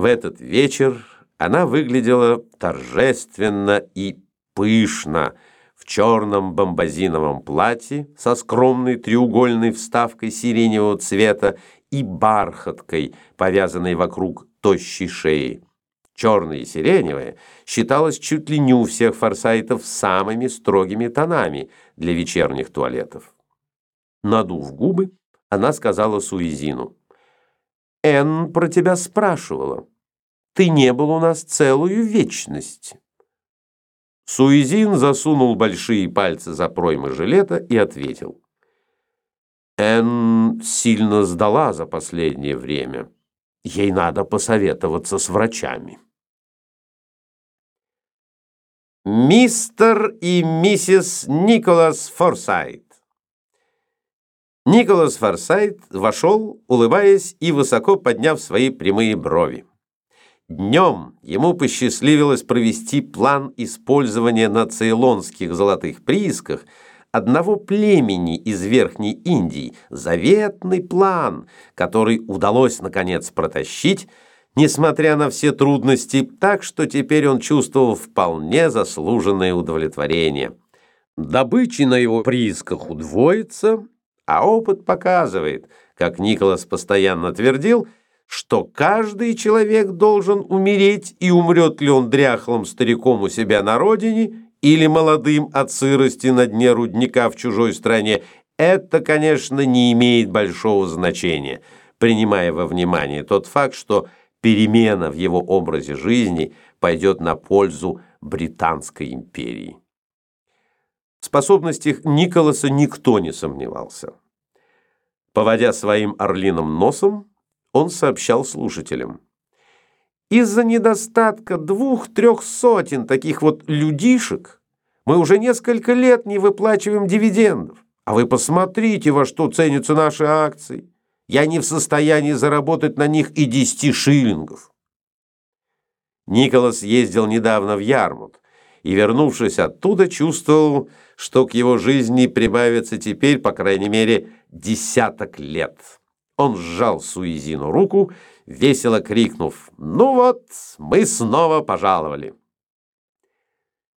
В этот вечер она выглядела торжественно и пышно в черном бомбазиновом платье со скромной треугольной вставкой сиреневого цвета и бархаткой, повязанной вокруг тощей шеи. Черное и сиреневое считалось чуть ли не у всех форсайтов самыми строгими тонами для вечерних туалетов. Надув губы, она сказала Суизину. «Энн про тебя спрашивала. Ты не был у нас целую вечность». Суизин засунул большие пальцы за проймы жилета и ответил. Энн сильно сдала за последнее время. Ей надо посоветоваться с врачами. Мистер и миссис Николас Форсайт Николас Форсайт вошел, улыбаясь и высоко подняв свои прямые брови. Днем ему посчастливилось провести план использования на цейлонских золотых приисках одного племени из Верхней Индии, заветный план, который удалось, наконец, протащить, несмотря на все трудности, так что теперь он чувствовал вполне заслуженное удовлетворение. Добычи на его приисках удвоится, а опыт показывает, как Николас постоянно твердил, что каждый человек должен умереть, и умрет ли он дряхлым стариком у себя на родине или молодым от сырости на дне рудника в чужой стране, это, конечно, не имеет большого значения, принимая во внимание тот факт, что перемена в его образе жизни пойдет на пользу Британской империи. В способностях Николаса никто не сомневался. Поводя своим орлиным носом, он сообщал слушателям. Из-за недостатка двух-трех сотен таких вот людишек мы уже несколько лет не выплачиваем дивидендов. А вы посмотрите, во что ценятся наши акции. Я не в состоянии заработать на них и десяти шиллингов. Николас ездил недавно в Ярмут и, вернувшись оттуда, чувствовал, что к его жизни прибавится теперь, по крайней мере, десяток лет. Он сжал Суизину руку, весело крикнув «Ну вот, мы снова пожаловали».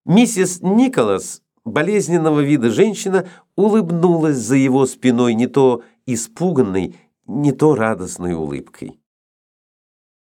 Миссис Николас, болезненного вида женщина, улыбнулась за его спиной не то испуганной, не то радостной улыбкой.